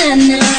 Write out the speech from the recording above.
na na.